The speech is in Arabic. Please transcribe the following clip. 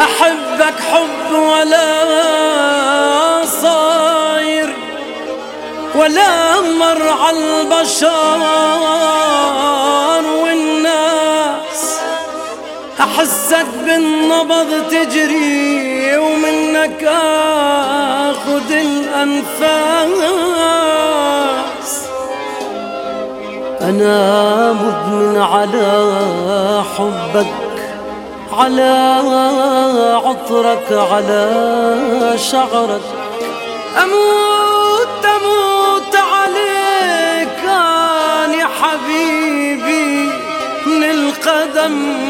حب ولا صاير ولا مر على البشر والناس. أحسك بالنبض تجري ومنك آخذ الأنفاس. أنا مدمن على حبك على عطرك على شعرك. أموت أموت عليك يا حبيبي من القدم